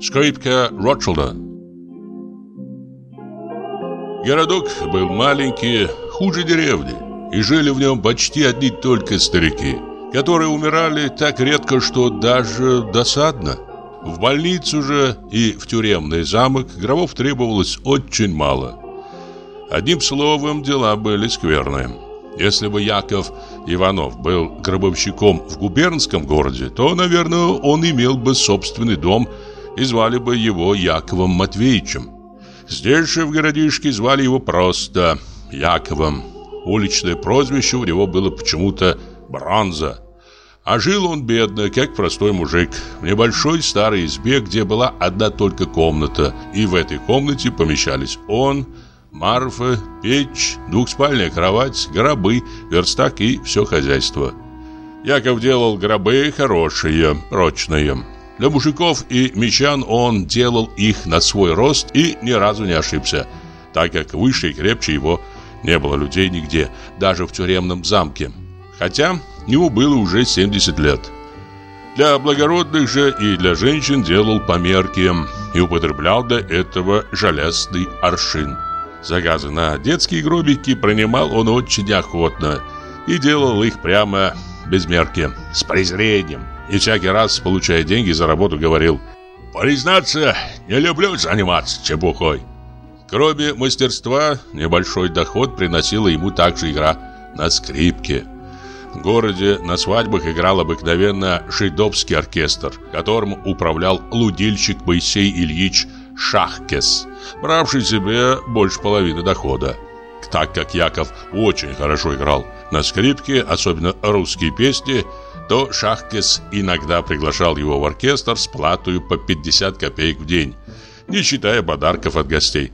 Скрипка Ротшилда Городок был маленький, хуже деревни, и жили в нем почти одни только старики, которые умирали так редко, что даже досадно. В больницу же и в тюремный замок гробов требовалось очень мало. Одним словом, дела были скверные. Если бы Яков Иванов был гробовщиком в губернском городе, то, наверное, он имел бы собственный дом и звали бы его Яковом Матвеевичем. Здесь же в городишке звали его просто Яковом. Уличное прозвище у него было почему-то Бронза. А жил он бедно, как простой мужик, в небольшой старой избе, где была одна только комната, и в этой комнате помещались он, Марфа, печь, двухспальная кровать, гробы, верстак и все хозяйство. Яков делал гробы хорошие, прочные. Для мужиков и мещан он делал их на свой рост и ни разу не ошибся, так как выше и крепче его не было людей нигде, даже в тюремном замке. Хотя ему было уже 70 лет. Для благородных же и для женщин делал померки и употреблял для этого железный аршин. Заказы на детские гробики принимал он очень охотно и делал их прямо без мерки, с презрением. И всякий раз, получая деньги за работу, говорил «Признаться, не люблю заниматься чепухой». Кроме мастерства, небольшой доход приносила ему также игра на скрипке. В городе на свадьбах играл обыкновенно жидовский оркестр, которым управлял лудильщик Моисей Ильич Шахкес, бравший себе больше половины дохода. Так как Яков очень хорошо играл на скрипке, особенно русские песни, то Шахкес иногда приглашал его в оркестр с платой по 50 копеек в день, не считая подарков от гостей.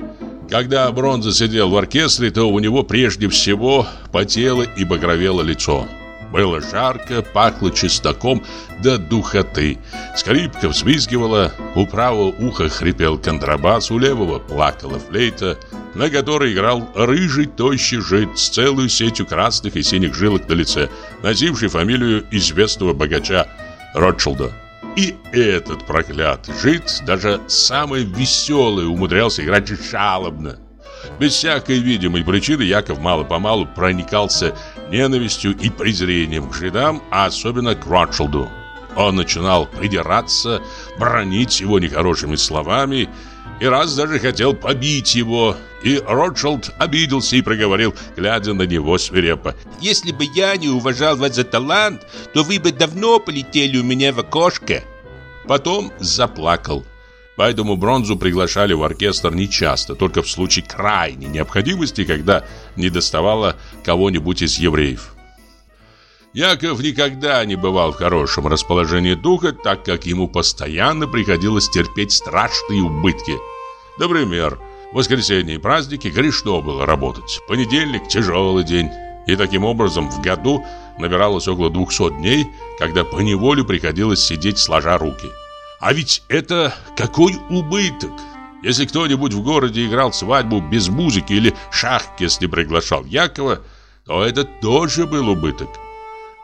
Когда Бронза сидел в оркестре, то у него прежде всего потело и багровело лицо. Было жарко, пахло чесноком до духоты. Скрипка взвизгивала, у правого уха хрипел контрабас, у левого плакала флейта, на которой играл рыжий тощий жид с целой сетью красных и синих жилок на лице, носивший фамилию известного богача Ротшилда. И этот проклятый жид, даже самый веселый, умудрялся играть жалобно. Без всякой видимой причины Яков мало-помалу проникался ненавистью и презрением к жидам, а особенно к Ротшилду. Он начинал придираться, бронить его нехорошими словами и раз даже хотел побить его. И Ротшилд обиделся и проговорил, глядя на него свирепо. «Если бы я не уважал вас за талант, то вы бы давно полетели у меня в окошко». Потом заплакал. Поэтому бронзу приглашали в оркестр нечасто, только в случае крайней необходимости, когда не доставало кого-нибудь из евреев. Яков никогда не бывал в хорошем расположении духа, так как ему постоянно приходилось терпеть страшные убытки. Например, в воскресенье и праздники грешно было работать, понедельник – тяжелый день. И таким образом в году набиралось около 200 дней, когда поневоле приходилось сидеть сложа руки – а ведь это какой убыток! Если кто-нибудь в городе играл свадьбу без музыки или шахкес не приглашал Якова, то это тоже был убыток.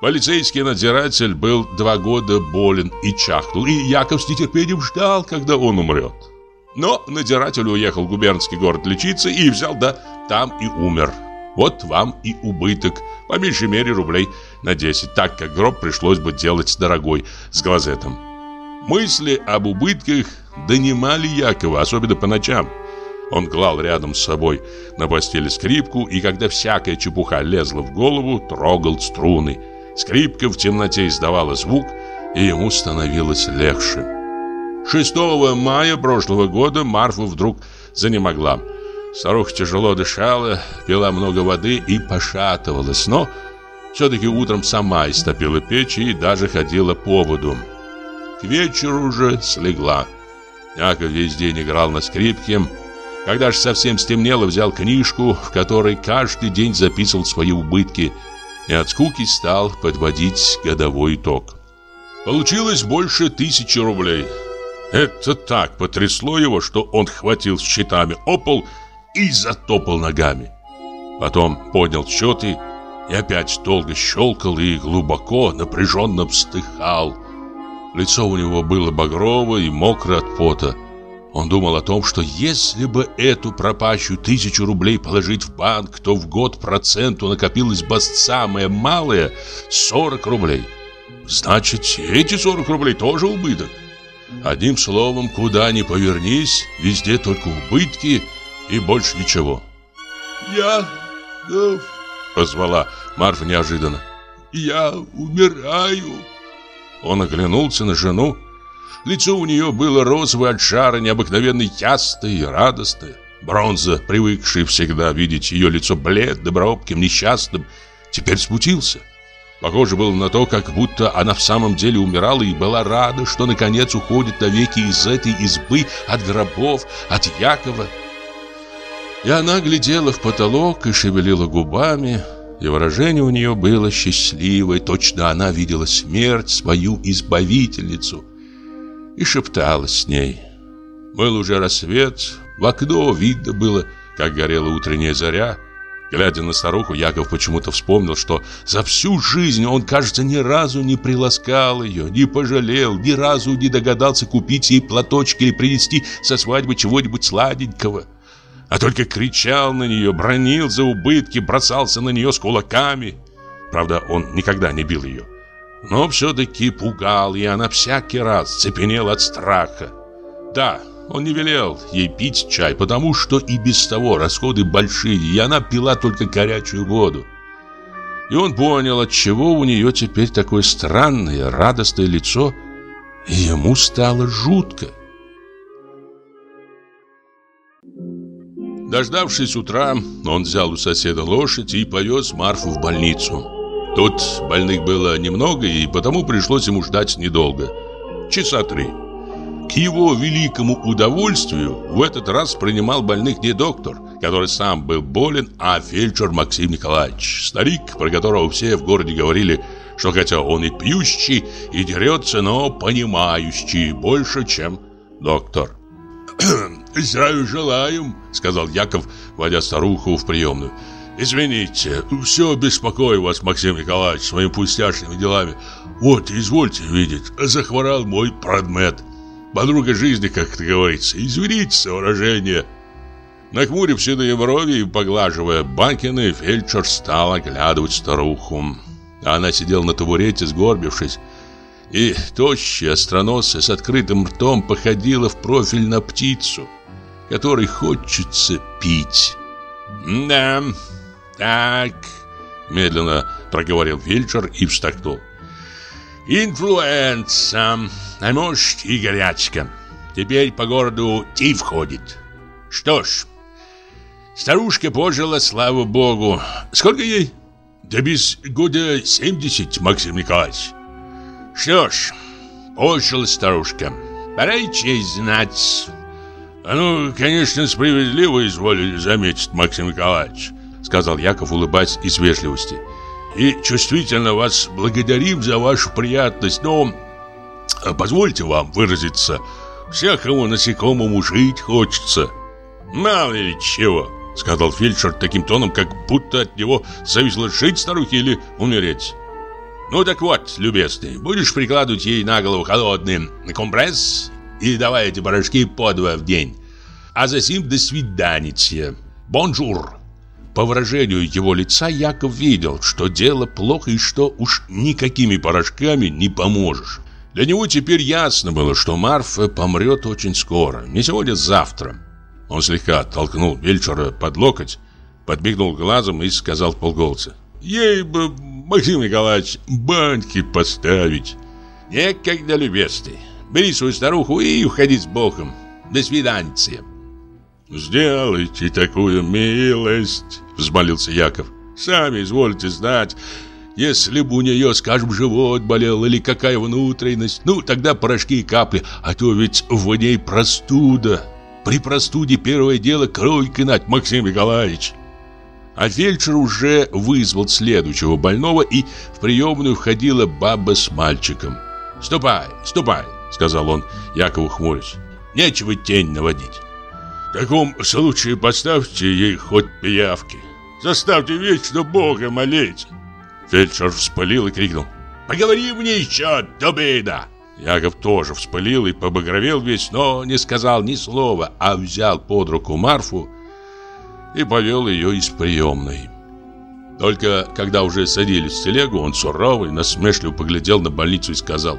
Полицейский надзиратель был два года болен и чахнул, и Яков с нетерпением ждал, когда он умрет. Но надзиратель уехал в губернский город лечиться и взял, да там и умер. Вот вам и убыток, по меньшей мере рублей на 10, так как гроб пришлось бы делать дорогой, с глазетом. Мысли об убытках донимали Якова, особенно по ночам. Он клал рядом с собой на постели скрипку, и когда всякая чепуха лезла в голову, трогал струны. Скрипка в темноте издавала звук, и ему становилось легче. 6 мая прошлого года Марфа вдруг занемогла. Старуха тяжело дышала, пила много воды и пошатывалась, но все-таки утром сама истопила печь и даже ходила по воду. К вечеру уже слегла. Яков весь день играл на скрипке. Когда же совсем стемнело, взял книжку, в которой каждый день записывал свои убытки, и от скуки стал подводить годовой итог. Получилось больше тысячи рублей. Это так потрясло его, что он хватил щитами о пол и затопал ногами. Потом поднял счеты и опять долго щелкал и глубоко, напряженно вздыхал. Лицо у него было багровое и мокрое от пота. Он думал о том, что если бы эту пропащую тысячу рублей положить в банк, то в год проценту накопилось бы самое малое – 40 рублей. Значит, эти 40 рублей тоже убыток. Одним словом, куда ни повернись, везде только убытки и больше ничего. «Я готов», — позвала Марфа неожиданно. «Я умираю». Он оглянулся на жену. Лицо у нее было розовое от жара, необыкновенно ясное и радостное. Бронза, привыкший всегда видеть ее лицо бледным, робким, несчастным, теперь смутился. Похоже было на то, как будто она в самом деле умирала и была рада, что наконец уходит навеки из этой избы, от гробов, от Якова. И она глядела в потолок и шевелила губами, и выражение у нее было счастливое, точно она видела смерть, свою избавительницу, и шепталась с ней. Был уже рассвет, в окно видно было, как горела утренняя заря, Глядя на старуху, Яков почему-то вспомнил, что за всю жизнь он, кажется, ни разу не приласкал ее, не пожалел, ни разу не догадался купить ей платочки или принести со свадьбы чего-нибудь сладенького. А только кричал на нее, бронил за убытки, бросался на нее с кулаками. Правда, он никогда не бил ее. Но все-таки пугал, и она всякий раз цепенела от страха. Да, он не велел ей пить чай, потому что и без того расходы большие, и она пила только горячую воду. И он понял, от чего у нее теперь такое странное, радостное лицо, и ему стало жутко. Дождавшись утра, он взял у соседа лошадь и повез Марфу в больницу. Тут больных было немного, и потому пришлось ему ждать недолго. Часа три. К его великому удовольствию в этот раз принимал больных не доктор, который сам был болен, а фельдшер Максим Николаевич, старик, про которого все в городе говорили, что хотя он и пьющий, и дерется, но понимающий больше, чем доктор. «Здравия желаем», — сказал Яков, вводя старуху в приемную. «Извините, все беспокою вас, Максим Николаевич, своими пустяшными делами. Вот, извольте видеть, захворал мой продмет. Подруга жизни, как это говорится. Извините выражение. Нахмурив седые брови и поглаживая бакины, фельдшер стал оглядывать старуху. Она сидела на табурете, сгорбившись, и тощая, остроносая, с открытым ртом походила в профиль на птицу, которой хочется пить. «Да, так», — медленно проговорил фельдшер и вздохнул. Инфлюенса, а может и горячка. Теперь по городу тиф ходит. Что ж, старушка пожила, слава богу. Сколько ей? Да без года 70, Максим Николаевич. Что ж, пожила старушка. Пора и честь знать. А ну, конечно, справедливо изволили заметить, Максим Николаевич, сказал Яков, улыбаясь из вежливости и чувствительно вас благодарим за вашу приятность, но э, позвольте вам выразиться, всякому насекомому жить хочется. Мало ли чего, сказал фельдшер таким тоном, как будто от него зависело жить старухе или умереть. Ну так вот, любезный, будешь прикладывать ей на голову холодный компресс и давай эти порошки по в день. А затем до свидания. Бонжур. По выражению его лица Яков видел, что дело плохо и что уж никакими порошками не поможешь. Для него теперь ясно было, что Марфа помрет очень скоро, не сегодня, завтра. Он слегка толкнул Вельчера под локоть, подбегнул глазом и сказал полголоса. «Ей бы, Максим Николаевич, баньки поставить». «Некогда, любезный. Бери свою старуху и уходи с Богом. До свидания». «Сделайте такую милость», — взмолился Яков. «Сами извольте знать, если бы у нее, скажем, живот болел или какая внутренность, ну, тогда порошки и капли, а то ведь в ней простуда. При простуде первое дело кровь кинать, Максим Николаевич». А фельдшер уже вызвал следующего больного, и в приемную входила баба с мальчиком. «Ступай, ступай», — сказал он Якову хмурясь. «Нечего тень наводить». В таком случае поставьте ей хоть пиявки. Заставьте вечно Бога молить. Фельдшер вспылил и крикнул. Поговори мне еще, дубина! Яков тоже вспылил и побагровел весь, но не сказал ни слова, а взял под руку Марфу и повел ее из приемной. Только когда уже садились в телегу, он суровый, насмешливо поглядел на больницу и сказал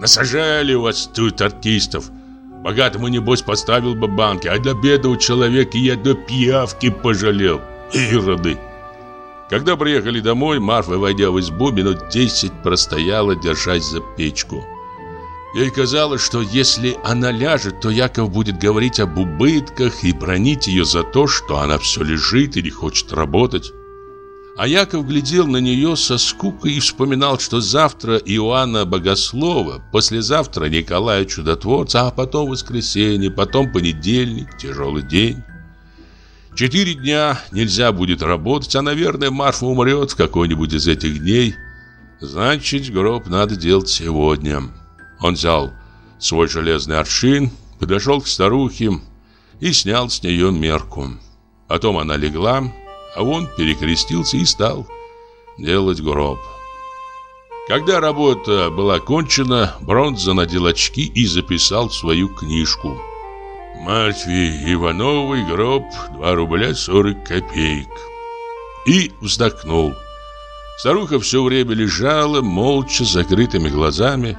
«Насажали у вас тут артистов. Богатому, небось, поставил бы банки, а для бедного человека я до пиявки пожалел. Ироды!» Когда приехали домой, Марфа, войдя в избу, минут десять простояла, держась за печку. Ей казалось, что если она ляжет, то Яков будет говорить об убытках и бронить ее за то, что она все лежит и не хочет работать. А Яков глядел на нее со скукой и вспоминал, что завтра Иоанна Богослова, послезавтра Николая Чудотворца, а потом воскресенье, потом понедельник, тяжелый день. Четыре дня нельзя будет работать, а, наверное, Марфа умрет в какой-нибудь из этих дней. Значит, гроб надо делать сегодня. Он взял свой железный аршин, подошел к старухе и снял с нее мерку. Потом она легла, а он перекрестился и стал делать гроб. Когда работа была кончена, Бронза надел очки и записал свою книжку. «Марфе Ивановой гроб 2 рубля 40 копеек». И вздохнул. Старуха все время лежала, молча, закрытыми глазами,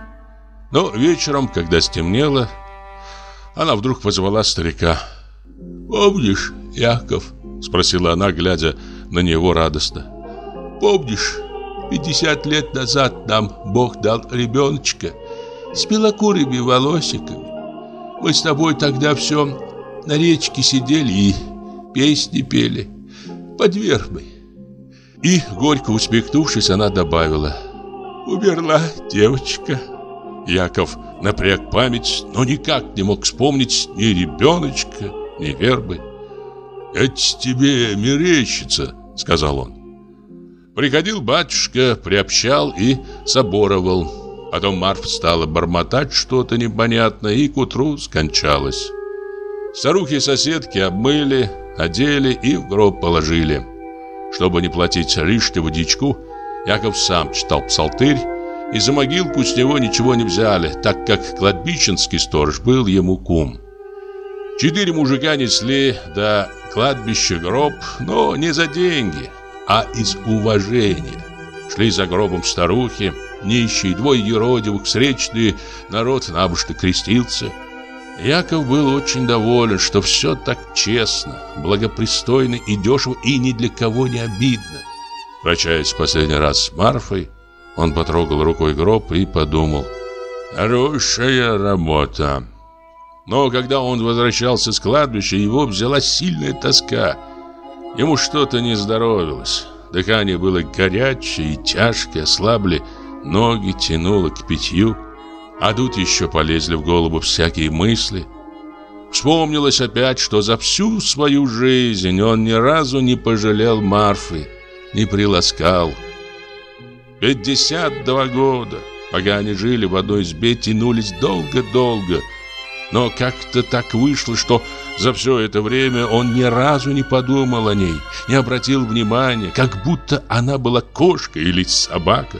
но вечером, когда стемнело, она вдруг позвала старика. «Помнишь, Яков?» – спросила она, глядя на него радостно. «Помнишь, 50 лет назад нам Бог дал ребеночка с белокурыми волосиками? Мы с тобой тогда все на речке сидели и песни пели под вербой». И, горько усмехнувшись, она добавила «Умерла девочка». Яков напряг память, но никак не мог вспомнить ни ребеночка, ни вербы. «Это тебе мерещится», — сказал он. Приходил батюшка, приобщал и соборовал. Потом Марфа стала бормотать что-то непонятное и к утру скончалась. Старухи-соседки обмыли, одели и в гроб положили. Чтобы не платить лишнего дичку, Яков сам читал псалтырь и за могилку с него ничего не взяли, так как кладбищенский сторож был ему кум. Четыре мужика несли до кладбища гроб, но не за деньги, а из уважения. Шли за гробом старухи, нищие, двое еродивых, встречные, народ набожно крестился. Яков был очень доволен, что все так честно, благопристойно и дешево, и ни для кого не обидно. Прощаясь в последний раз с Марфой, он потрогал рукой гроб и подумал «Хорошая работа». Но когда он возвращался с кладбища, его взяла сильная тоска. Ему что-то не здоровилось. Дыхание было горячее и тяжкое, ослабли, ноги тянуло к питью. А тут еще полезли в голову всякие мысли. Вспомнилось опять, что за всю свою жизнь он ни разу не пожалел Марфы, не приласкал. 52 года, пока они жили в одной избе, тянулись долго-долго. Но как-то так вышло, что за все это время он ни разу не подумал о ней, не обратил внимания, как будто она была кошка или собака.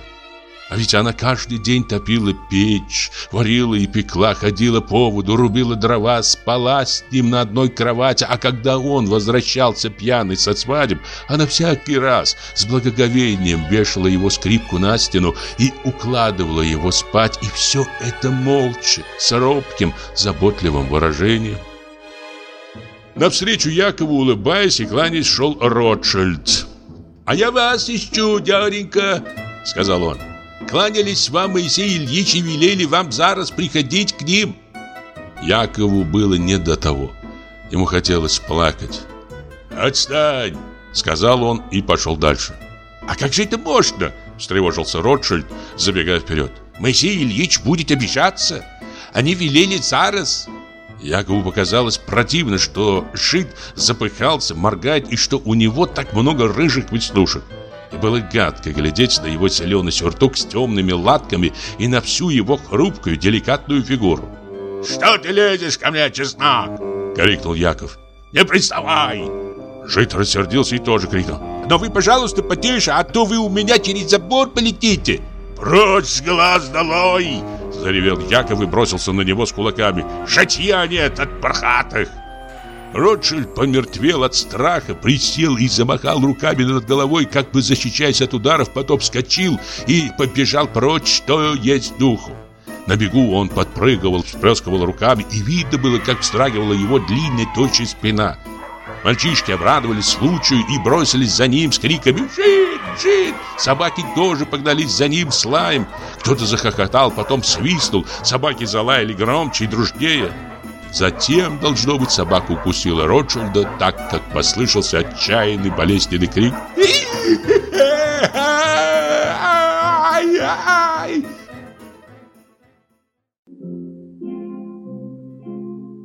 А ведь она каждый день топила печь, варила и пекла, ходила по воду, рубила дрова, спала с ним на одной кровати. А когда он возвращался пьяный со свадеб, она всякий раз с благоговением вешала его скрипку на стену и укладывала его спать. И все это молча, с робким, заботливым выражением. Навстречу Якову, улыбаясь и кланяясь, шел Ротшильд. «А я вас ищу, дяденька», — сказал он. Кланялись вам Моисей Ильич и велели вам зараз приходить к ним. Якову было не до того. Ему хотелось плакать. «Отстань!» — сказал он и пошел дальше. «А как же это можно?» — встревожился Ротшильд, забегая вперед. «Моисей Ильич будет обижаться. Они велели зараз». Якову показалось противно, что Шит запыхался, моргает и что у него так много рыжих веснушек. И было гадко глядеть на его зеленый сюртук с темными латками и на всю его хрупкую, деликатную фигуру. «Что ты лезешь ко мне, чеснок?» — крикнул Яков. «Не приставай!» Жит рассердился и тоже крикнул. «Но вы, пожалуйста, потише, а то вы у меня через забор полетите!» «Прочь с глаз долой!» — Заревел Яков и бросился на него с кулаками Шатья нет от пархатых Ротшильд помертвел от страха, присел и замахал руками над головой, как бы защищаясь от ударов, потом вскочил и побежал прочь, что есть духу. На бегу он подпрыгивал, всплескивал руками, и видно было, как встрагивала его длинная тощая спина. Мальчишки обрадовались случаю и бросились за ним с криками «Жин! Жин!». Собаки тоже погнались за ним с лаем. Кто-то захохотал, потом свистнул. Собаки залаяли громче и дружнее. Затем, должно быть, собака укусила Ротшильда, так как послышался отчаянный болезненный крик.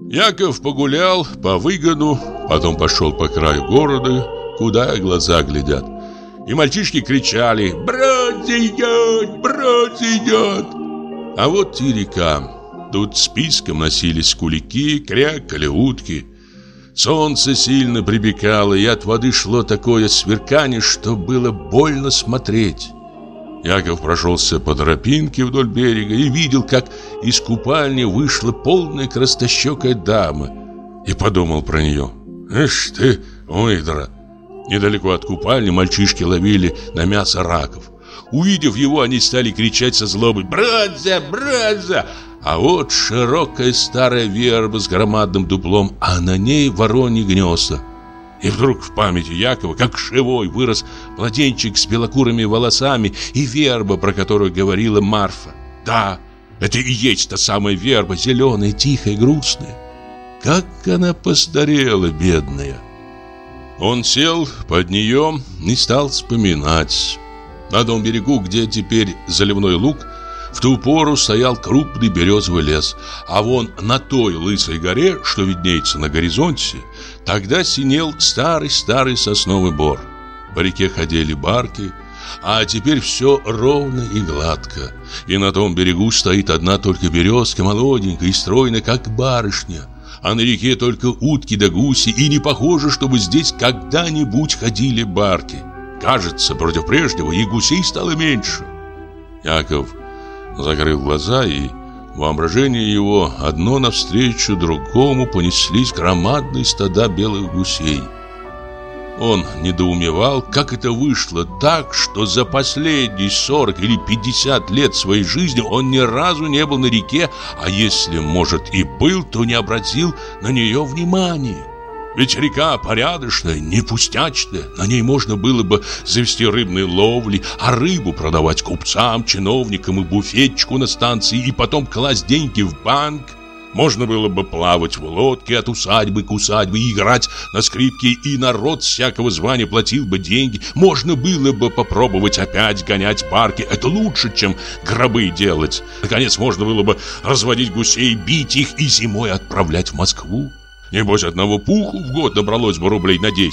Яков погулял по выгону, потом пошел по краю города, куда глаза глядят. И мальчишки кричали «Брод идет! Брод идет!» А вот и река. Тут списком носились кулики, крякали утки. Солнце сильно прибегало, и от воды шло такое сверкание, что было больно смотреть. Яков прошелся по тропинке вдоль берега и видел, как из купальни вышла полная крастощекая дама. И подумал про нее. «Эш ты, выдра!» Недалеко от купальни мальчишки ловили на мясо раков. Увидев его, они стали кричать со злобой «Братья! Братья!» А вот широкая старая верба с громадным дуплом, а на ней вороньи гнезда. И вдруг в памяти Якова, как живой, вырос младенчик с белокурыми волосами и верба, про которую говорила Марфа. Да, это и есть та самая верба, зеленая, тихая, грустная. Как она постарела, бедная. Он сел под нее и стал вспоминать. На том берегу, где теперь заливной луг, в ту пору стоял крупный березовый лес, а вон на той лысой горе, что виднеется на горизонте, тогда синел старый-старый сосновый бор. По реке ходили барки, а теперь все ровно и гладко. И на том берегу стоит одна только березка, молоденькая и стройная, как барышня. А на реке только утки да гуси, и не похоже, чтобы здесь когда-нибудь ходили барки. Кажется, против прежнего и гусей стало меньше. Яков закрыл глаза, и воображение его одно навстречу другому понеслись громадные стада белых гусей. Он недоумевал, как это вышло так, что за последние 40 или 50 лет своей жизни он ни разу не был на реке, а если, может, и был, то не обратил на нее внимания. Ведь река порядочная, не пустячная. На ней можно было бы завести рыбные ловли, а рыбу продавать купцам, чиновникам и буфетчику на станции, и потом класть деньги в банк. Можно было бы плавать в лодке от усадьбы к усадьбе, играть на скрипке, и народ всякого звания платил бы деньги. Можно было бы попробовать опять гонять парки. Это лучше, чем гробы делать. Наконец, можно было бы разводить гусей, бить их и зимой отправлять в Москву. Небось, одного пуху в год набралось бы рублей на 10.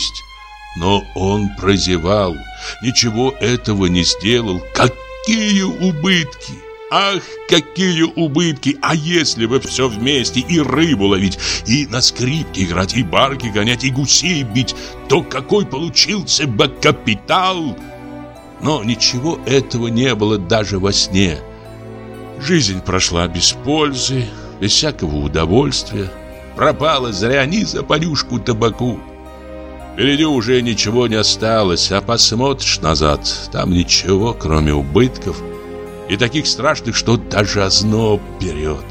Но он прозевал, ничего этого не сделал. Какие убытки! Ах, какие убытки! А если бы все вместе и рыбу ловить, и на скрипке играть, и барки гонять, и гусей бить, то какой получился бы капитал! Но ничего этого не было даже во сне. Жизнь прошла без пользы, без всякого удовольствия. Пропало зря ни за понюшку табаку. Впереди уже ничего не осталось, а посмотришь назад, там ничего, кроме убытков и таких страшных, что даже озноб берет.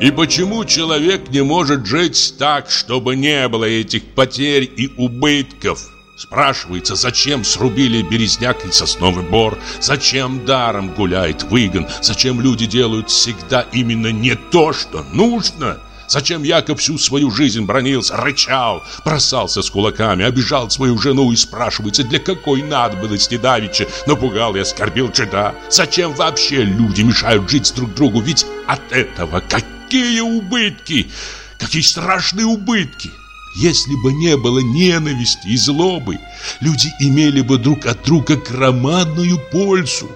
И почему человек не может жить так, чтобы не было этих потерь и убытков? Спрашивается, зачем срубили березняк и сосновый бор? Зачем даром гуляет выгон? Зачем люди делают всегда именно не то, что нужно? Зачем Яков всю свою жизнь бронился, рычал, бросался с кулаками, обижал свою жену и спрашивается, для какой надобности давеча напугал и оскорбил чита? Зачем вообще люди мешают жить друг другу? Ведь от этого какие убытки! Какие страшные убытки! Если бы не было ненависти и злобы, люди имели бы друг от друга громадную пользу.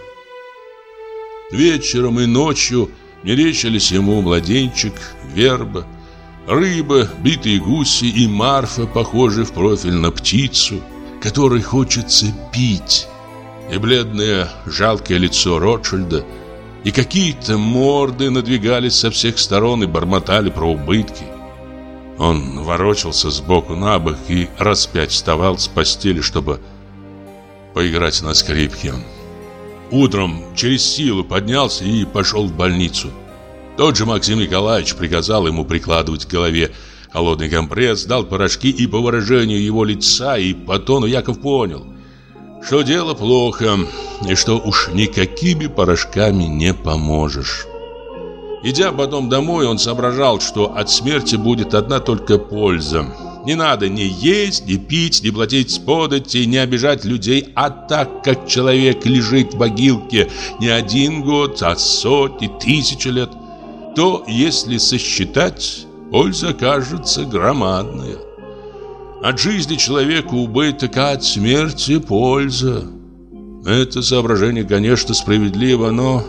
Вечером и ночью Мерещились ему младенчик, верба, рыба, битые гуси и Марфа, похожие в профиль на птицу, которой хочется пить. И бледное, жалкое лицо Ротшильда, И какие-то морды надвигались со всех сторон и бормотали про убытки. Он ворочался сбоку на бок и раз пять вставал с постели, чтобы поиграть на скрипке. Утром через силу поднялся и пошел в больницу. Тот же Максим Николаевич приказал ему прикладывать к голове холодный компресс, дал порошки, и по выражению его лица и по тону Яков понял, что дело плохо, и что уж никакими порошками не поможешь. Идя потом домой, он соображал, что от смерти будет одна только польза. Не надо ни есть, ни пить, ни платить подати, ни обижать людей, а так как человек лежит в могилке не один год, а сотни, тысячи лет, то, если сосчитать, польза кажется громадная. От жизни человека убыток, а от смерти польза. Это соображение, конечно, справедливо, но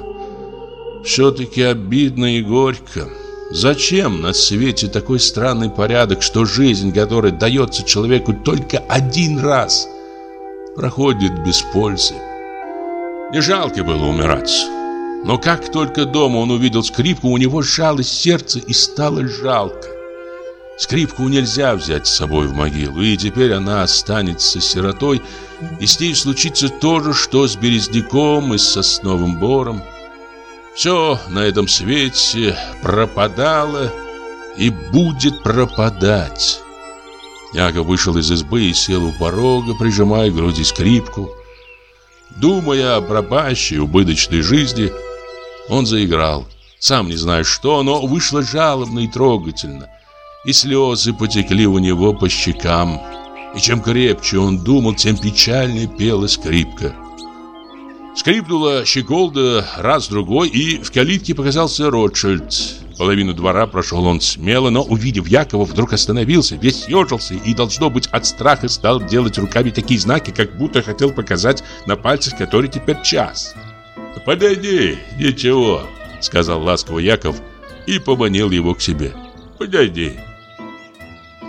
все-таки обидно и горько. Зачем на свете такой странный порядок, что жизнь, которая дается человеку только один раз, проходит без пользы? Не жалко было умирать. Но как только дома он увидел скрипку, у него сжалось сердце и стало жалко. Скрипку нельзя взять с собой в могилу, и теперь она останется сиротой, и с ней случится то же, что с березняком и с сосновым бором. Все на этом свете пропадало и будет пропадать. Яков вышел из избы и сел у порога, прижимая к груди скрипку. Думая о пропащей убыточной жизни, он заиграл. Сам не знаю что, но вышло жалобно и трогательно. И слезы потекли у него по щекам. И чем крепче он думал, тем печальнее пела скрипка. Скрипнула щеколда раз-другой, и в калитке показался Ротшильд. Половину двора прошел он смело, но, увидев Якова, вдруг остановился, весь съежился и, должно быть, от страха стал делать руками такие знаки, как будто хотел показать на пальцах, который теперь час. «Подойди, ничего», — сказал ласково Яков и поманил его к себе. «Подойди».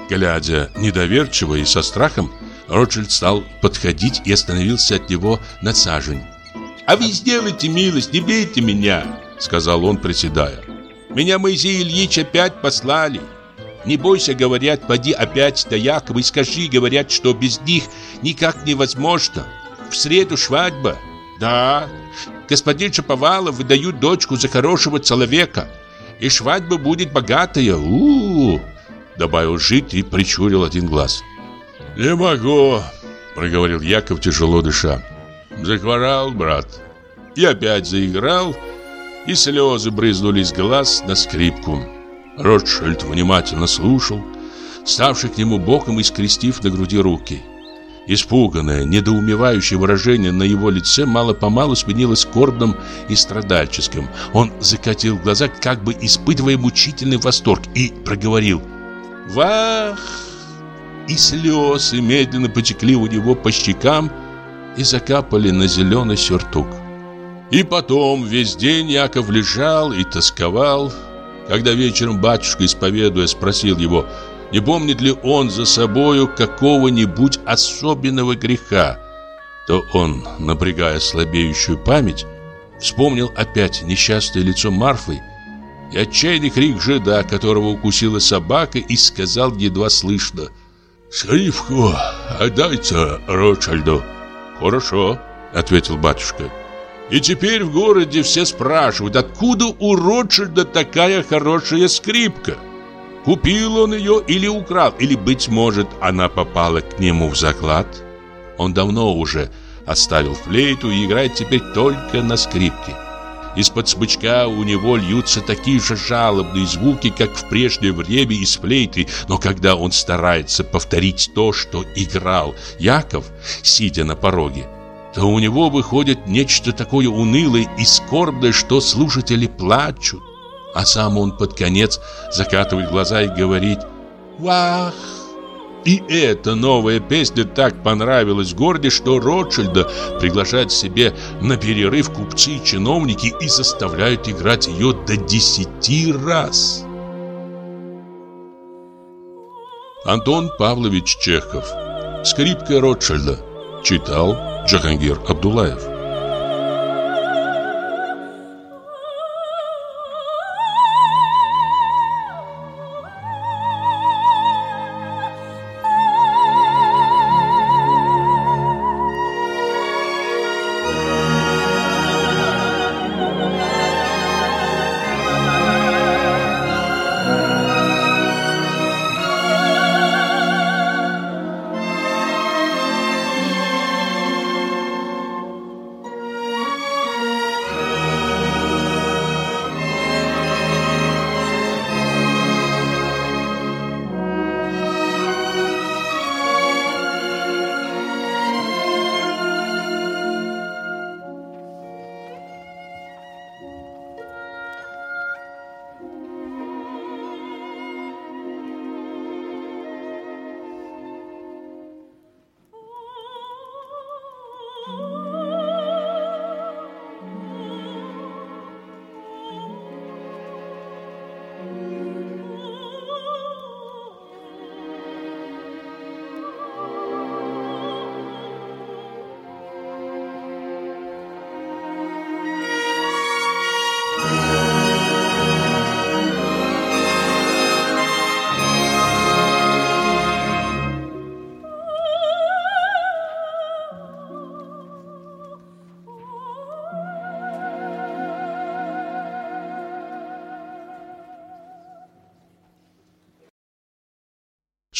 Глядя недоверчиво и со страхом, Ротшильд стал подходить и остановился от него на сажень. «А вы сделайте милость, не бейте меня», — сказал он, приседая. «Меня Моисей Ильич опять послали. Не бойся, говорят, поди опять до Якова и скажи, говорят, что без них никак невозможно. В среду свадьба. Да, господин Шаповалов выдают дочку за хорошего человека. И свадьба будет богатая. У, -у, -у добавил жить и причурил один глаз. Не могу, проговорил Яков, тяжело дыша. Захворал, брат. И опять заиграл, и слезы брызнули из глаз на скрипку. Ротшильд внимательно слушал, ставший к нему боком и скрестив на груди руки. Испуганное, недоумевающее выражение на его лице мало-помалу сменилось скорбным и страдальческим. Он закатил глаза, как бы испытывая мучительный восторг, и проговорил «Вах!» И слезы медленно потекли у него по щекам и закапали на зеленый сюртук. И потом весь день Яков лежал и тосковал. Когда вечером батюшка, исповедуя, спросил его – не помнит ли он за собою какого-нибудь особенного греха, то он, напрягая слабеющую память, вспомнил опять несчастное лицо Марфы и отчаянный крик жида, которого укусила собака, и сказал едва слышно «Скрипку отдайте Ротшильду». «Хорошо», — ответил батюшка. И теперь в городе все спрашивают, откуда у Ротшильда такая хорошая скрипка? Купил он ее или украл, или, быть может, она попала к нему в заклад. Он давно уже оставил флейту и играет теперь только на скрипке. Из-под смычка у него льются такие же жалобные звуки, как в прежнее время из флейты, но когда он старается повторить то, что играл Яков, сидя на пороге, то у него выходит нечто такое унылое и скорбное, что слушатели плачут. А сам он под конец закатывает глаза и говорит «Вах!». И эта новая песня так понравилась Горде, что Ротшильда приглашают себе на перерыв купцы и чиновники и заставляют играть ее до десяти раз. Антон Павлович Чехов. Скрипка Ротшильда. Читал Джахангир Абдулаев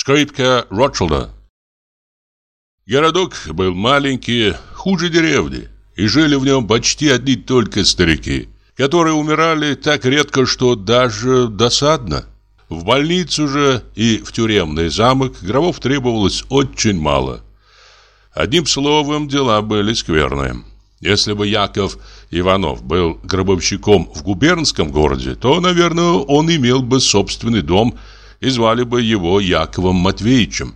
Скрипка Ротшилда Городок был маленький, хуже деревни, и жили в нем почти одни только старики, которые умирали так редко, что даже досадно. В больницу же и в тюремный замок гробов требовалось очень мало. Одним словом, дела были скверные. Если бы Яков Иванов был гробовщиком в губернском городе, то, наверное, он имел бы собственный дом и звали бы его Яковом Матвеевичем.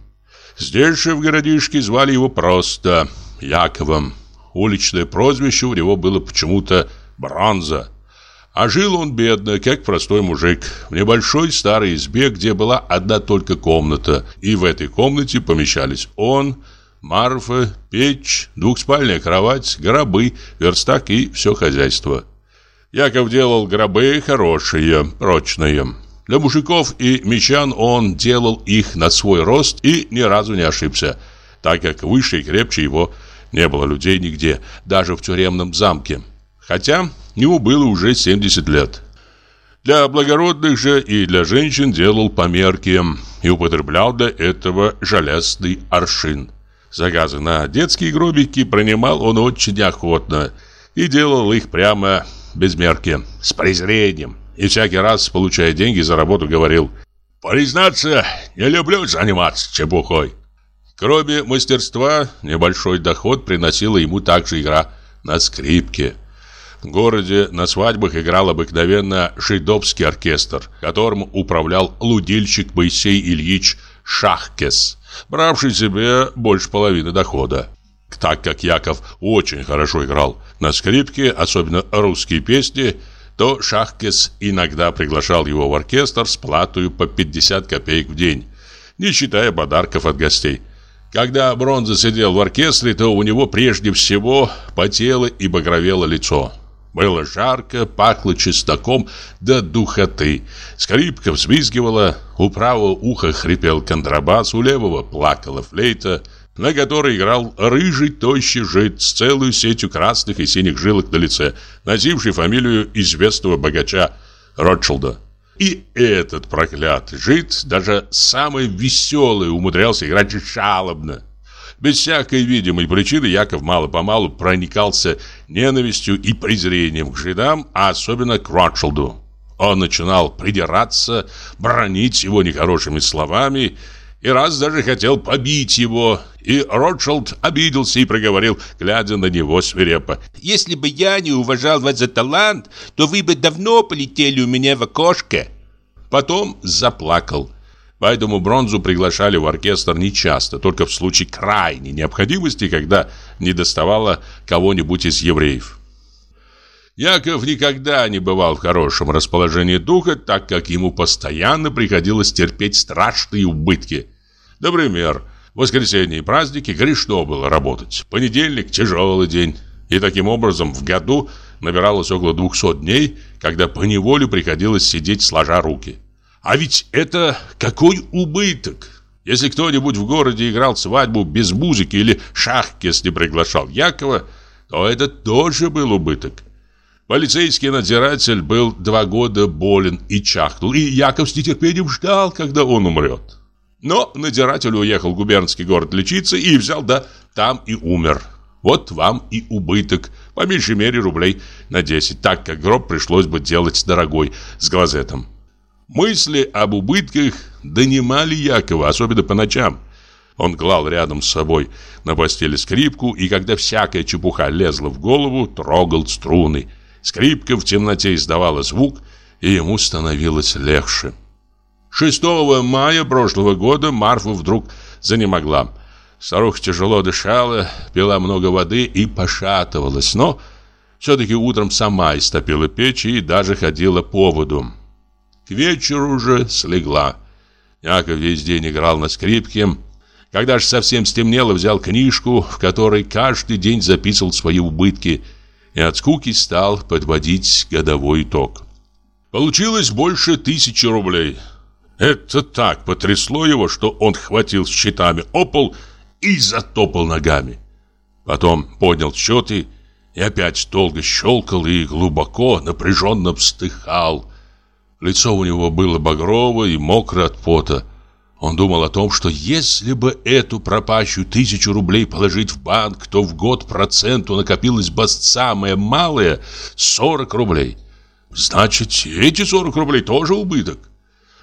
Здесь же в городишке звали его просто Яковом. Уличное прозвище у него было почему-то Бронза. А жил он бедно, как простой мужик, в небольшой старой избе, где была одна только комната, и в этой комнате помещались он, Марфа, печь, двухспальная кровать, гробы, верстак и все хозяйство. Яков делал гробы хорошие, прочные. Для мужиков и мещан он делал их на свой рост и ни разу не ошибся, так как выше и крепче его не было людей нигде, даже в тюремном замке. Хотя ему было уже 70 лет. Для благородных же и для женщин делал померки и употреблял для этого железный аршин. Заказы на детские гробики принимал он очень охотно и делал их прямо без мерки, с презрением. И всякий раз, получая деньги за работу, говорил «Признаться, не люблю заниматься чепухой». Кроме мастерства, небольшой доход приносила ему также игра на скрипке – в городе на свадьбах играл обыкновенно жидовский оркестр, которым управлял лудильщик Моисей Ильич Шахкес, бравший себе больше половины дохода. Так как Яков очень хорошо играл на скрипке, особенно русские песни, то Шахкес иногда приглашал его в оркестр с платой по 50 копеек в день, не считая подарков от гостей. Когда Бронза сидел в оркестре, то у него прежде всего потело и багровело лицо. Было жарко, пахло чесноком до духоты. Скрипка взвизгивала, у правого уха хрипел контрабас, у левого плакала флейта, на которой играл рыжий тощий жид с целой сетью красных и синих жилок на лице, носивший фамилию известного богача Ротшилда. И этот проклятый жид, даже самый веселый, умудрялся играть жалобно. Без всякой видимой причины Яков мало-помалу проникался ненавистью и презрением к жидам, а особенно к Ротшилду. Он начинал придираться, бронить его нехорошими словами и раз даже хотел побить его. И Ротшилд обиделся и проговорил, глядя на него свирепо. «Если бы я не уважал вас за талант, то вы бы давно полетели у меня в окошко». Потом заплакал. Поэтому бронзу приглашали в оркестр нечасто, только в случае крайней необходимости, когда не доставало кого-нибудь из евреев. Яков никогда не бывал в хорошем расположении духа, так как ему постоянно приходилось терпеть страшные убытки. Например, воскресенье и праздники грешно было работать. Понедельник – тяжелый день. И таким образом в году набиралось около 200 дней, когда поневоле приходилось сидеть сложа руки. А ведь это какой убыток! Если кто-нибудь в городе играл свадьбу без музыки или шахкес не приглашал Якова, то это тоже был убыток. Полицейский надзиратель был два года болен и чахнул, и Яков с нетерпением ждал, когда он умрет. Но надзиратель уехал в губернский город лечиться и взял, да там и умер. Вот вам и убыток, по меньшей мере рублей на 10, так как гроб пришлось бы делать дорогой, с глазетом. Мысли об убытках донимали Якова, особенно по ночам. Он клал рядом с собой на постели скрипку, и когда всякая чепуха лезла в голову, трогал струны. Скрипка в темноте издавала звук, и ему становилось легче. 6 мая прошлого года Марфа вдруг занемогла. Старуха тяжело дышала, пила много воды и пошатывалась, но все-таки утром сама истопила печь и даже ходила по воду. К вечеру уже слегла. Яков весь день играл на скрипке. Когда же совсем стемнело, взял книжку, в которой каждый день записывал свои убытки, и от скуки стал подводить годовой итог. Получилось больше тысячи рублей. Это так потрясло его, что он хватил щитами о пол и затопал ногами. Потом поднял счеты и опять долго щелкал и глубоко, напряженно вздыхал. Лицо у него было багровое и мокрое от пота. Он думал о том, что если бы эту пропащую тысячу рублей положить в банк, то в год проценту накопилось бы самое малое 40 рублей. Значит, эти 40 рублей тоже убыток.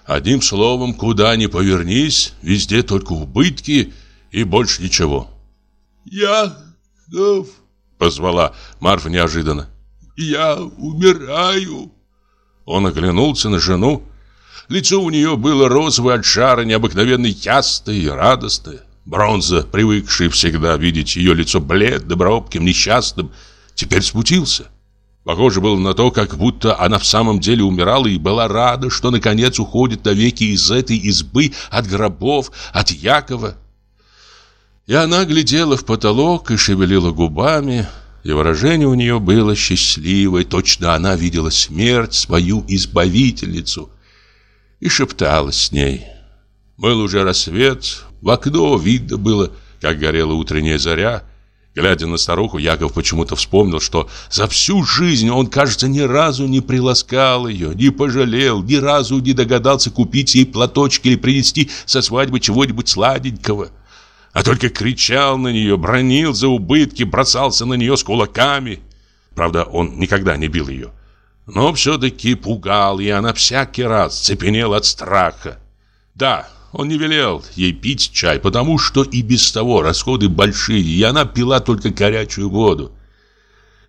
Одним словом, куда ни повернись, везде только убытки и больше ничего. «Я гов», — позвала Марфа неожиданно. «Я умираю». Он оглянулся на жену. Лицо у нее было розовое от жара, необыкновенно ясное и радостное. Бронза, привыкший всегда видеть ее лицо бледным, робким, несчастным, теперь смутился. Похоже было на то, как будто она в самом деле умирала и была рада, что наконец уходит навеки из этой избы, от гробов, от Якова. И она глядела в потолок и шевелила губами, и выражение у нее было счастливое, точно она видела смерть, свою избавительницу, и шепталась с ней. Был уже рассвет, в окно видно было, как горела утренняя заря, Глядя на старуху, Яков почему-то вспомнил, что за всю жизнь он, кажется, ни разу не приласкал ее, не пожалел, ни разу не догадался купить ей платочки или принести со свадьбы чего-нибудь сладенького. А только кричал на нее, бронил за убытки, бросался на нее с кулаками. Правда, он никогда не бил ее. Но все-таки пугал, и она всякий раз цепенела от страха. Да, он не велел ей пить чай, потому что и без того расходы большие, и она пила только горячую воду.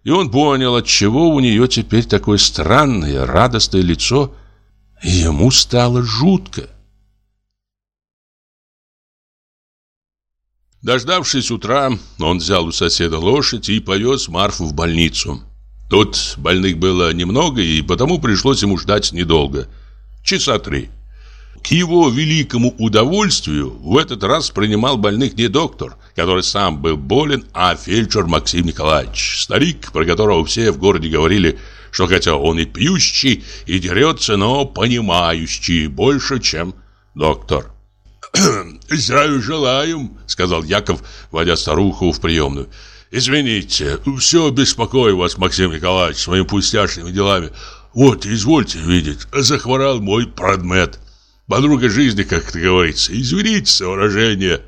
И он понял, от чего у нее теперь такое странное, радостное лицо, и ему стало жутко. Дождавшись утра, он взял у соседа лошадь и повез Марфу в больницу. Тут больных было немного, и потому пришлось ему ждать недолго. Часа три. К его великому удовольствию в этот раз принимал больных не доктор, который сам был болен, а фельдшер Максим Николаевич, старик, про которого все в городе говорили, что хотя он и пьющий, и дерется, но понимающий больше, чем доктор. «Здравия желаем», — сказал Яков, водя старуху в приемную. «Извините, все беспокою вас, Максим Николаевич, своими пустяшными делами. Вот, извольте видеть, захворал мой продмет». Подруга жизни, как это говорится. Извините выражение.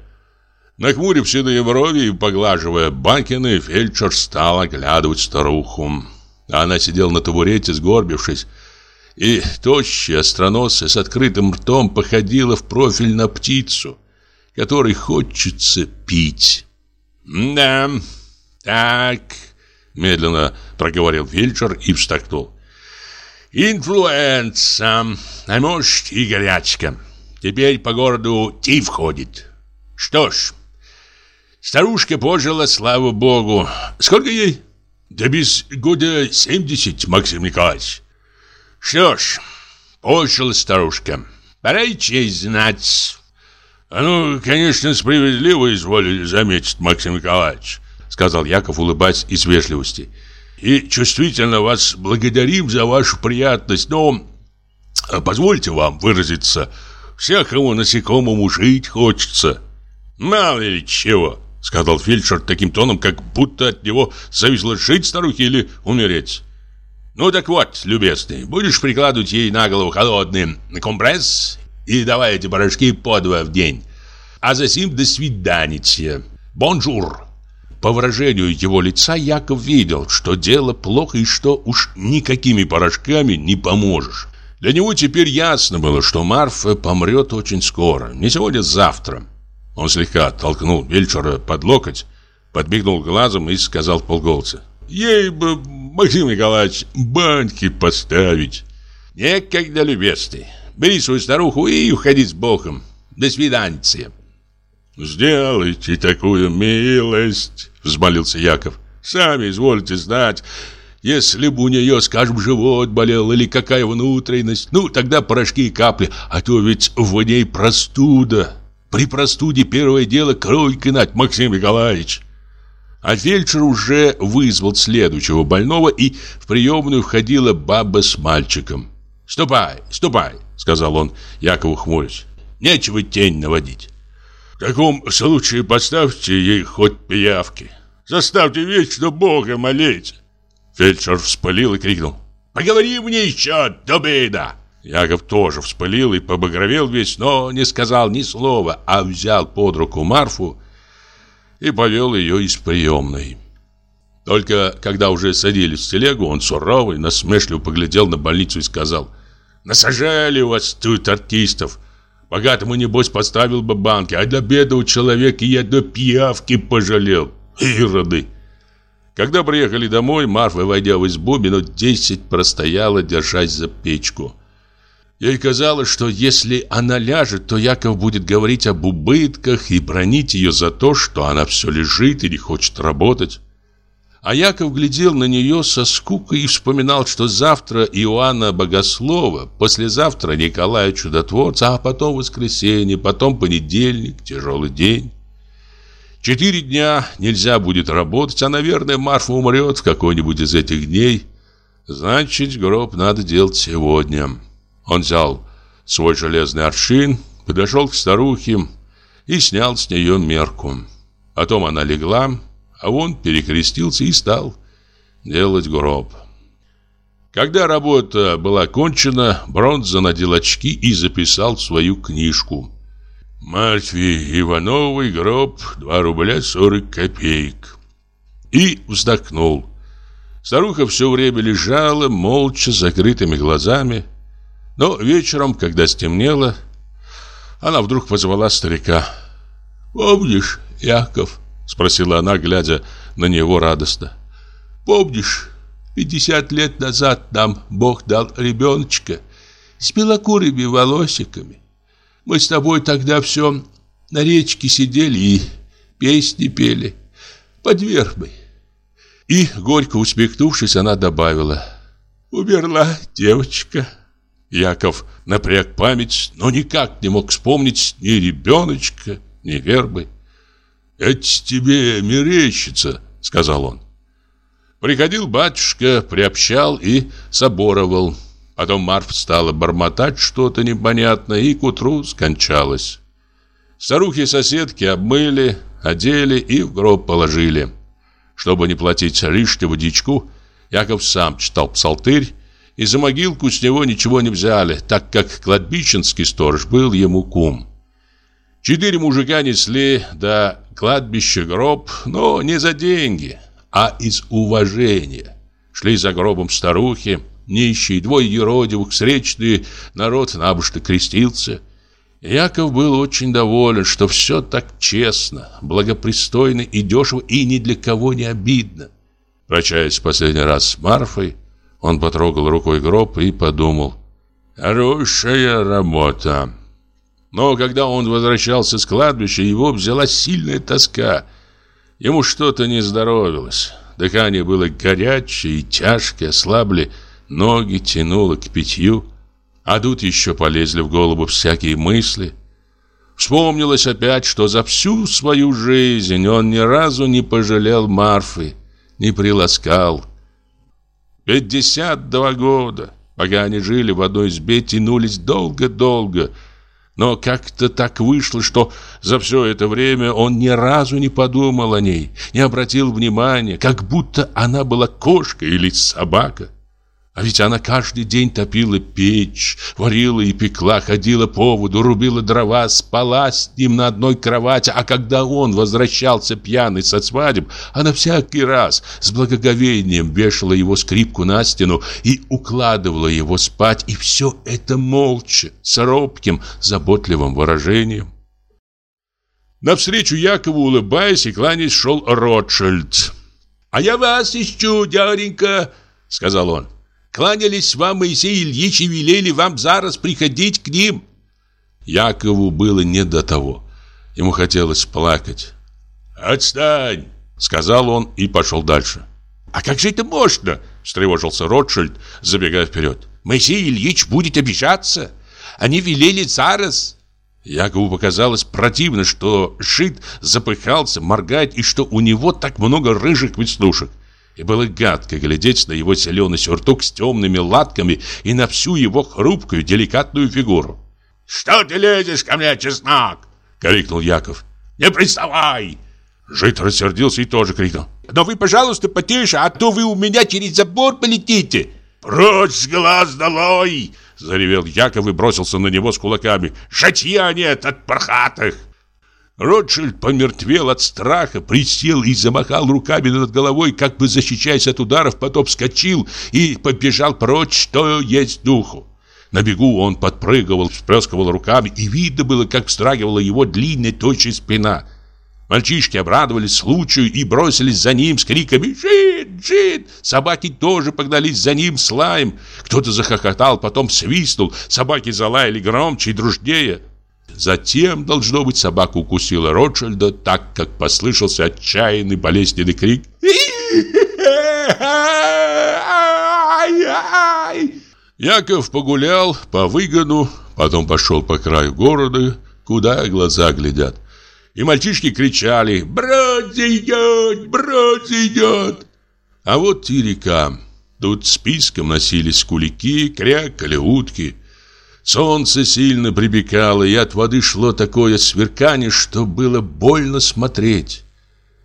Нахмурив седые брови и поглаживая бакины, фельдшер стал оглядывать старуху. Она сидела на табурете, сгорбившись, и тощая, остроносая, с открытым ртом походила в профиль на птицу, которой хочется пить. «Да, так», — медленно проговорил фельдшер и встакнул. Инфлюенса, а может и горячка. Теперь по городу тиф ходит. Что ж, старушка пожила, слава богу. Сколько ей? Да без года 70, Максим Николаевич. Что ж, пожила старушка. Пора и честь знать. А ну, конечно, справедливо изволили заметить, Максим Николаевич, сказал Яков, улыбаясь из вежливости и чувствительно вас благодарим за вашу приятность, но э, позвольте вам выразиться, всякому насекомому жить хочется. Мало ли чего, сказал фельдшер таким тоном, как будто от него зависело жить старухе или умереть. Ну так вот, любезный, будешь прикладывать ей на голову холодный компресс и давай эти порошки по два в день. А затем до свидания. Бонжур. По выражению его лица Яков видел, что дело плохо и что уж никакими порошками не поможешь. Для него теперь ясно было, что Марфа помрет очень скоро, не сегодня, завтра. Он слегка толкнул фельдшера под локоть, подмигнул глазом и сказал полголоса. «Ей бы, Максим Николаевич, банки поставить!» «Некогда, любезный. Бери свою старуху и уходи с Богом. До свидания!» «Сделайте такую милость!» — взмолился Яков. «Сами извольте знать, если бы у нее, скажем, живот болел или какая внутренность, ну, тогда порошки и капли, а то ведь в ней простуда. При простуде первое дело кровь кинать, Максим Николаевич». А фельдшер уже вызвал следующего больного, и в приемную входила баба с мальчиком. «Ступай, ступай», — сказал он Якову хмурясь. «Нечего тень наводить». В таком случае поставьте ей хоть пиявки. Заставьте вечно Бога молить. Фельдшер вспылил и крикнул. «Поговори мне еще, дубина!» Яков тоже вспылил и побагровел весь, но не сказал ни слова, а взял под руку Марфу и повел ее из приемной. Только когда уже садились в телегу, он суровый, насмешливо поглядел на больницу и сказал «Насажали у вас тут артистов. Богатому, небось, поставил бы банки, а для бедного человека я до пиявки пожалел. Ироды!» Когда приехали домой, Марфа, войдя в избу, минут десять простояла, держась за печку. Ей казалось, что если она ляжет, то Яков будет говорить об убытках и бронить ее за то, что она все лежит и не хочет работать. А Яков глядел на нее со скукой и вспоминал, что завтра Иоанна Богослова, послезавтра Николая Чудотворца, а потом воскресенье, потом понедельник, тяжелый день. Четыре дня нельзя будет работать, а, наверное, Марфа умрет в какой-нибудь из этих дней. Значит, гроб надо делать сегодня. Он взял свой железный аршин, подошел к старухе и снял с нее мерку. Потом она легла, а он перекрестился и стал делать гроб. Когда работа была кончена, Бронза надел очки и записал свою книжку. «Марфе Ивановой гроб 2 рубля 40 копеек». И вздохнул. Старуха все время лежала, молча, с закрытыми глазами, но вечером, когда стемнело, она вдруг позвала старика. «Помнишь, Яков?» — спросила она, глядя на него радостно. «Помнишь, пятьдесят лет назад нам Бог дал ребеночка с белокурыми волосиками? Мы с тобой тогда все на речке сидели и песни пели под вербой». И, горько усмехнувшись, она добавила «Умерла девочка». Яков напряг память, но никак не мог вспомнить ни ребеночка, ни вербы. «Это тебе мерещится», — сказал он. Приходил батюшка, приобщал и соборовал. Потом Марф стала бормотать что-то непонятное и к утру скончалась. Старухи-соседки обмыли, одели и в гроб положили. Чтобы не платить лишнего дичку, Яков сам читал псалтырь и за могилку с него ничего не взяли, так как кладбищенский сторож был ему кум. Четыре мужика несли до кладбища гроб, но не за деньги, а из уважения. Шли за гробом старухи, нищие, двое еродивых, встречные, народ набожно крестился. Яков был очень доволен, что все так честно, благопристойно и дешево, и ни для кого не обидно. Прощаясь в последний раз с Марфой, он потрогал рукой гроб и подумал. Хорошая работа. Но когда он возвращался с кладбища, его взяла сильная тоска. Ему что-то не здоровилось. Дыхание было горячее и тяжкое, ослабли, ноги тянуло к питью. А тут еще полезли в голову всякие мысли. Вспомнилось опять, что за всю свою жизнь он ни разу не пожалел Марфы, не приласкал, 52 года. Пока они жили в одной избе, тянулись долго-долго. Но как-то так вышло, что за все это время он ни разу не подумал о ней, не обратил внимания, как будто она была кошка или собака. А ведь она каждый день топила печь, варила и пекла, ходила по воду, рубила дрова, спала с ним на одной кровати. А когда он возвращался пьяный со свадеб, она всякий раз с благоговением вешала его скрипку на стену и укладывала его спать. И все это молча, с робким, заботливым выражением. Навстречу Якову, улыбаясь и кланяясь, шел Ротшильд. «А я вас ищу, дяденька», — сказал он. Кланялись вам Моисей Ильич и велели вам зараз приходить к ним. Якову было не до того. Ему хотелось плакать. «Отстань!» — сказал он и пошел дальше. «А как же это можно?» — встревожился Ротшильд, забегая вперед. «Моисей Ильич будет обижаться. Они велели зараз». Якову показалось противно, что Шит запыхался, моргает и что у него так много рыжих веснушек. И было гадко глядеть на его зеленый сюртук с темными латками и на всю его хрупкую, деликатную фигуру. «Что ты лезешь ко мне, чеснок?» — крикнул Яков. «Не приставай!» Жит рассердился и тоже крикнул. «Но вы, пожалуйста, потише, а то вы у меня через забор полетите!» «Прочь с глаз долой!» — Заревел Яков и бросился на него с кулаками. «Житья нет от пархатых!» Ротшильд помертвел от страха, присел и замахал руками над головой, как бы защищаясь от ударов, потом вскочил и побежал прочь, что есть духу. На бегу он подпрыгивал, всплескивал руками, и видно было, как встрагивала его длинная тощая спина. Мальчишки обрадовались случаю и бросились за ним с криками «Жид! Жид!». Собаки тоже погнались за ним с лаем. Кто-то захохотал, потом свистнул. Собаки залаяли громче и дружнее. Затем, должно быть, собака укусила Ротшильда, так как послышался отчаянный болезненный крик. Яков погулял по выгону, потом пошел по краю города, куда глаза глядят. И мальчишки кричали «Брод идет! Брод идет!» А вот и река. Тут списком носились кулики, крякали утки – Солнце сильно припекало, и от воды шло такое сверкание, что было больно смотреть.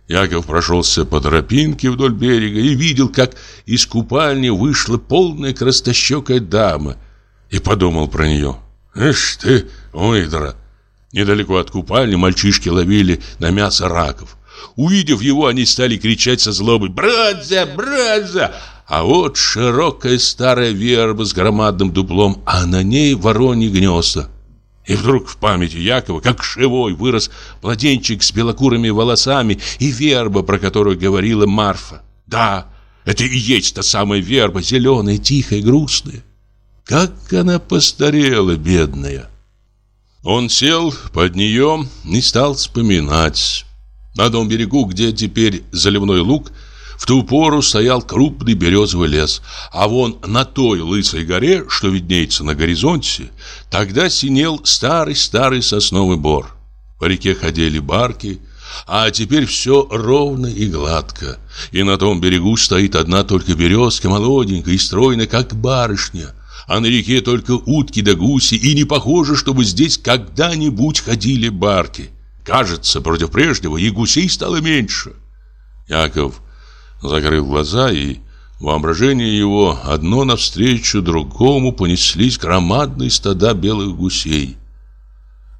Яков прошелся по тропинке вдоль берега и видел, как из купальни вышла полная крастощекая дама, и подумал про нее. «Эш ты, выдра!» Недалеко от купальни мальчишки ловили на мясо раков. Увидев его, они стали кричать со злобой «Братья! Братья!» А вот широкая старая верба с громадным дуплом, а на ней вороньи гнезда. И вдруг в памяти Якова, как живой, вырос младенчик с белокурыми волосами и верба, про которую говорила Марфа. Да, это и есть та самая верба, зеленая, тихая, грустная. Как она постарела, бедная. Он сел под нее и стал вспоминать. На том берегу, где теперь заливной луг, в ту пору стоял крупный березовый лес, а вон на той лысой горе, что виднеется на горизонте, тогда синел старый-старый сосновый бор. По реке ходили барки, а теперь все ровно и гладко. И на том берегу стоит одна только березка, молоденькая и стройная, как барышня. А на реке только утки да гуси, и не похоже, чтобы здесь когда-нибудь ходили барки. Кажется, против прежнего и гусей стало меньше. Яков закрыл глаза, и воображение его одно навстречу другому понеслись громадные стада белых гусей.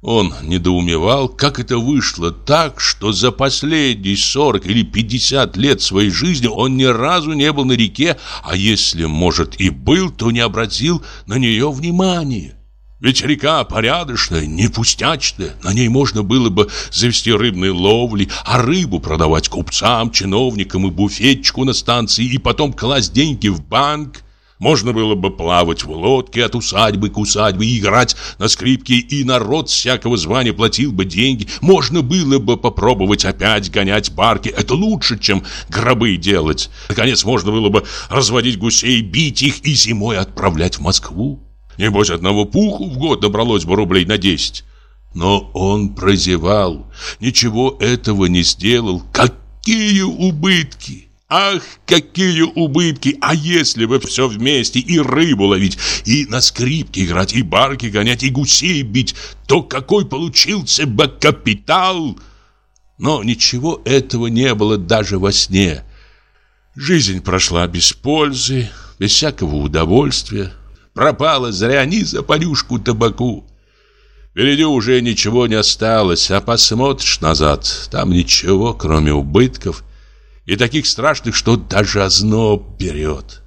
Он недоумевал, как это вышло так, что за последние 40 или 50 лет своей жизни он ни разу не был на реке, а если, может, и был, то не обратил на нее внимания. Ведь река порядочная, не пустячная. На ней можно было бы завести рыбные ловли, а рыбу продавать купцам, чиновникам и буфетчику на станции, и потом класть деньги в банк. Можно было бы плавать в лодке от усадьбы к усадьбе, играть на скрипке, и народ всякого звания платил бы деньги. Можно было бы попробовать опять гонять барки. Это лучше, чем гробы делать. Наконец, можно было бы разводить гусей, бить их и зимой отправлять в Москву. Небось, одного пуху в год добралось бы рублей на десять. Но он прозевал, ничего этого не сделал. Какие убытки! Ах, какие убытки! А если бы все вместе и рыбу ловить, и на скрипке играть, и барки гонять, и гусей бить, то какой получился бы капитал! Но ничего этого не было даже во сне. Жизнь прошла без пользы, без всякого удовольствия. Пропала зря ни за понюшку табаку. Впереди уже ничего не осталось, а посмотришь назад, там ничего, кроме убытков, и таких страшных, что даже озноб берет.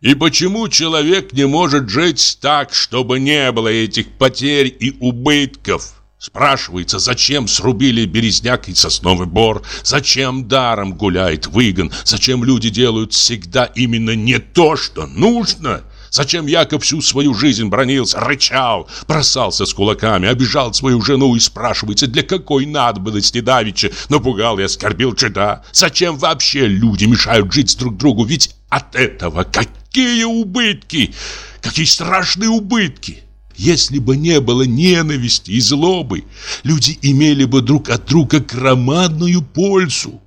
И почему человек не может жить так, чтобы не было этих потерь и убытков? Спрашивается, зачем срубили березняк и сосновый бор? Зачем даром гуляет выгон? Зачем люди делают всегда именно не то, что нужно? Зачем Яков всю свою жизнь бронился, рычал, бросался с кулаками, обижал свою жену и спрашивается, для какой надобности давеча напугал и оскорбил чада? Зачем вообще люди мешают жить друг другу? Ведь от этого какие убытки! Какие страшные убытки! Если бы не было ненависти и злобы, люди имели бы друг от друга громадную пользу.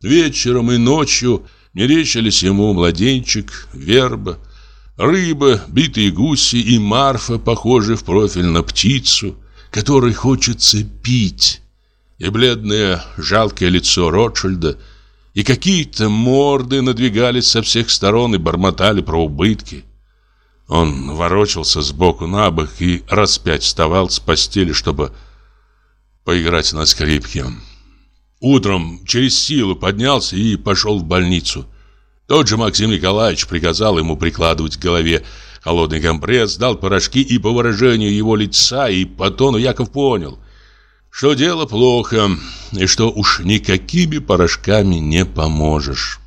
Вечером и ночью Мерещились ему младенчик, верба, рыба, битые гуси и Марфа, похожие в профиль на птицу, которой хочется пить, и бледное жалкое лицо Ротшильда, и какие-то морды надвигались со всех сторон и бормотали про убытки. Он ворочался сбоку на бок и раз пять вставал с постели, чтобы поиграть на скрипке. Утром через силу поднялся и пошел в больницу. Тот же Максим Николаевич приказал ему прикладывать к голове холодный компресс, дал порошки, и по выражению его лица и по тону Яков понял, что дело плохо, и что уж никакими порошками не поможешь.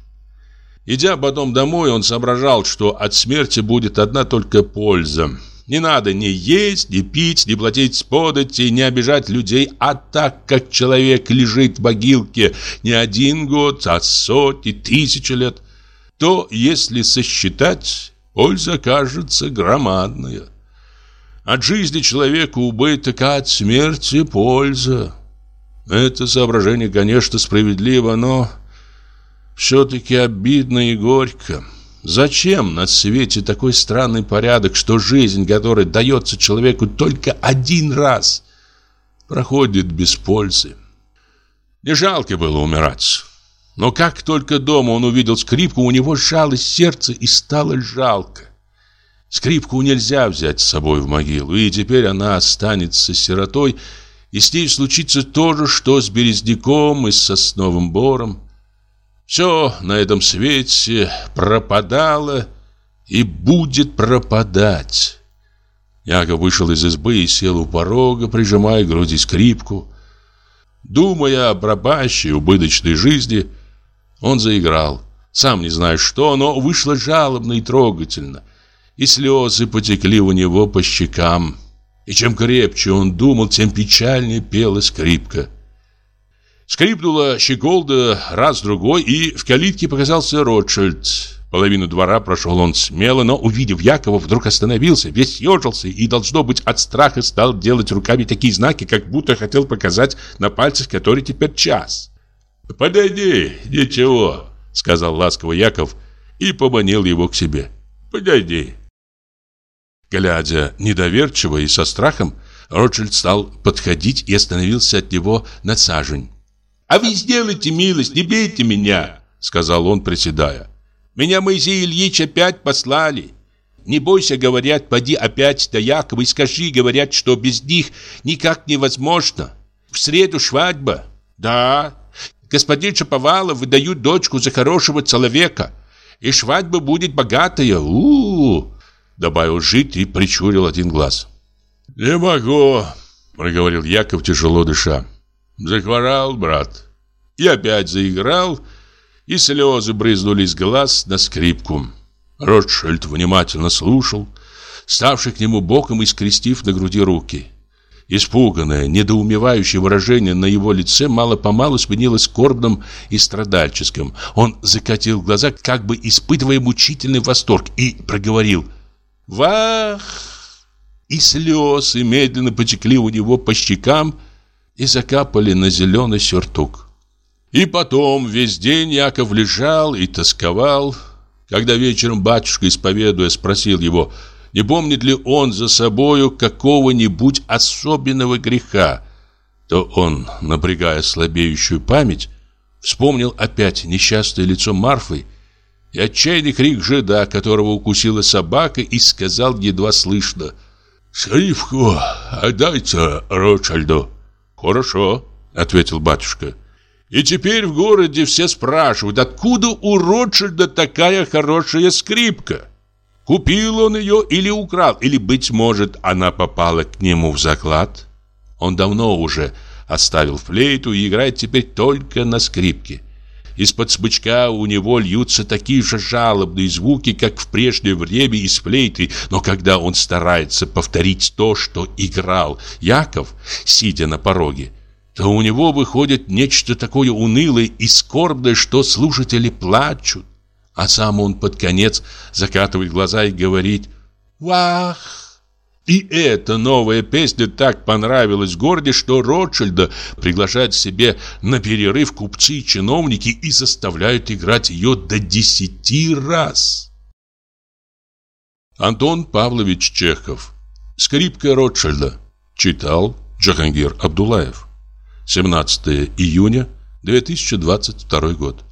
Идя потом домой, он соображал, что от смерти будет одна только польза. Не надо ни есть, ни пить, ни платить подати, не обижать людей, а так как человек лежит в могилке не один год, а сотни, тысячи лет, то, если сосчитать, польза кажется громадная. От жизни человека убыток, а от смерти польза. Это соображение, конечно, справедливо, но все-таки обидно и горько. Зачем на свете такой странный порядок, что жизнь, которая дается человеку только один раз, проходит без пользы? Не жалко было умирать. Но как только дома он увидел скрипку, у него сжалось сердце и стало жалко. Скрипку нельзя взять с собой в могилу, и теперь она останется сиротой, и с ней случится то же, что с березняком и с сосновым бором. Все на этом свете пропадало и будет пропадать. Яков вышел из избы и сел у порога, прижимая к груди скрипку. Думая о пропащей, убыточной жизни, он заиграл. Сам не знаю что, но вышло жалобно и трогательно. И слезы потекли у него по щекам. И чем крепче он думал, тем печальнее пела скрипка. Скрипнула щеколда раз-другой, и в калитке показался Ротшильд. Половину двора прошел он смело, но, увидев Якова, вдруг остановился, весь съежился и, должно быть, от страха стал делать руками такие знаки, как будто хотел показать на пальцах, который теперь час. «Подойди, ничего», — сказал ласково Яков и поманил его к себе. «Подойди». Глядя недоверчиво и со страхом, Ротшильд стал подходить и остановился от него на сажень. «А вы сделайте милость, не бейте меня!» Сказал он, приседая. «Меня Моисей Ильич опять послали. Не бойся, говорят, поди опять до Якова и скажи, говорят, что без них никак невозможно. В среду свадьба. Да, господин Шаповалов выдают дочку за хорошего человека. И свадьба будет богатая. у, -у, -у Добавил жить и причурил один глаз. «Не могу», — проговорил Яков, тяжело дыша. Захворал брат. И опять заиграл, и слезы брызнули из глаз на скрипку. Ротшильд внимательно слушал, ставший к нему боком и скрестив на груди руки. Испуганное, недоумевающее выражение на его лице мало-помалу сменилось скорбным и страдальческим. Он закатил глаза, как бы испытывая мучительный восторг, и проговорил «Вах!» И слезы медленно потекли у него по щекам, и закапали на зеленый сюртук. И потом весь день Яков лежал и тосковал. Когда вечером батюшка, исповедуя, спросил его, не помнит ли он за собою какого-нибудь особенного греха, то он, напрягая слабеющую память, вспомнил опять несчастное лицо Марфы и отчаянный крик жида, которого укусила собака, и сказал едва слышно «Шрифку отдайте Ротшильду». «Хорошо», — ответил батюшка. «И теперь в городе все спрашивают, откуда у Ротшильда такая хорошая скрипка? Купил он ее или украл, или, быть может, она попала к нему в заклад? Он давно уже оставил флейту и играет теперь только на скрипке. Из-под смычка у него льются такие же жалобные звуки, как в прежнее время из флейты, но когда он старается повторить то, что играл Яков, сидя на пороге, то у него выходит нечто такое унылое и скорбное, что слушатели плачут. А сам он под конец закатывает глаза и говорит «Вах!» И эта новая песня так понравилась в городе, что Ротшильда приглашают себе на перерыв купцы и чиновники и заставляют играть ее до десяти раз. Антон Павлович Чехов. «Скрипка Ротшильда» читал Джахангир Абдулаев. 17 июня 2022 год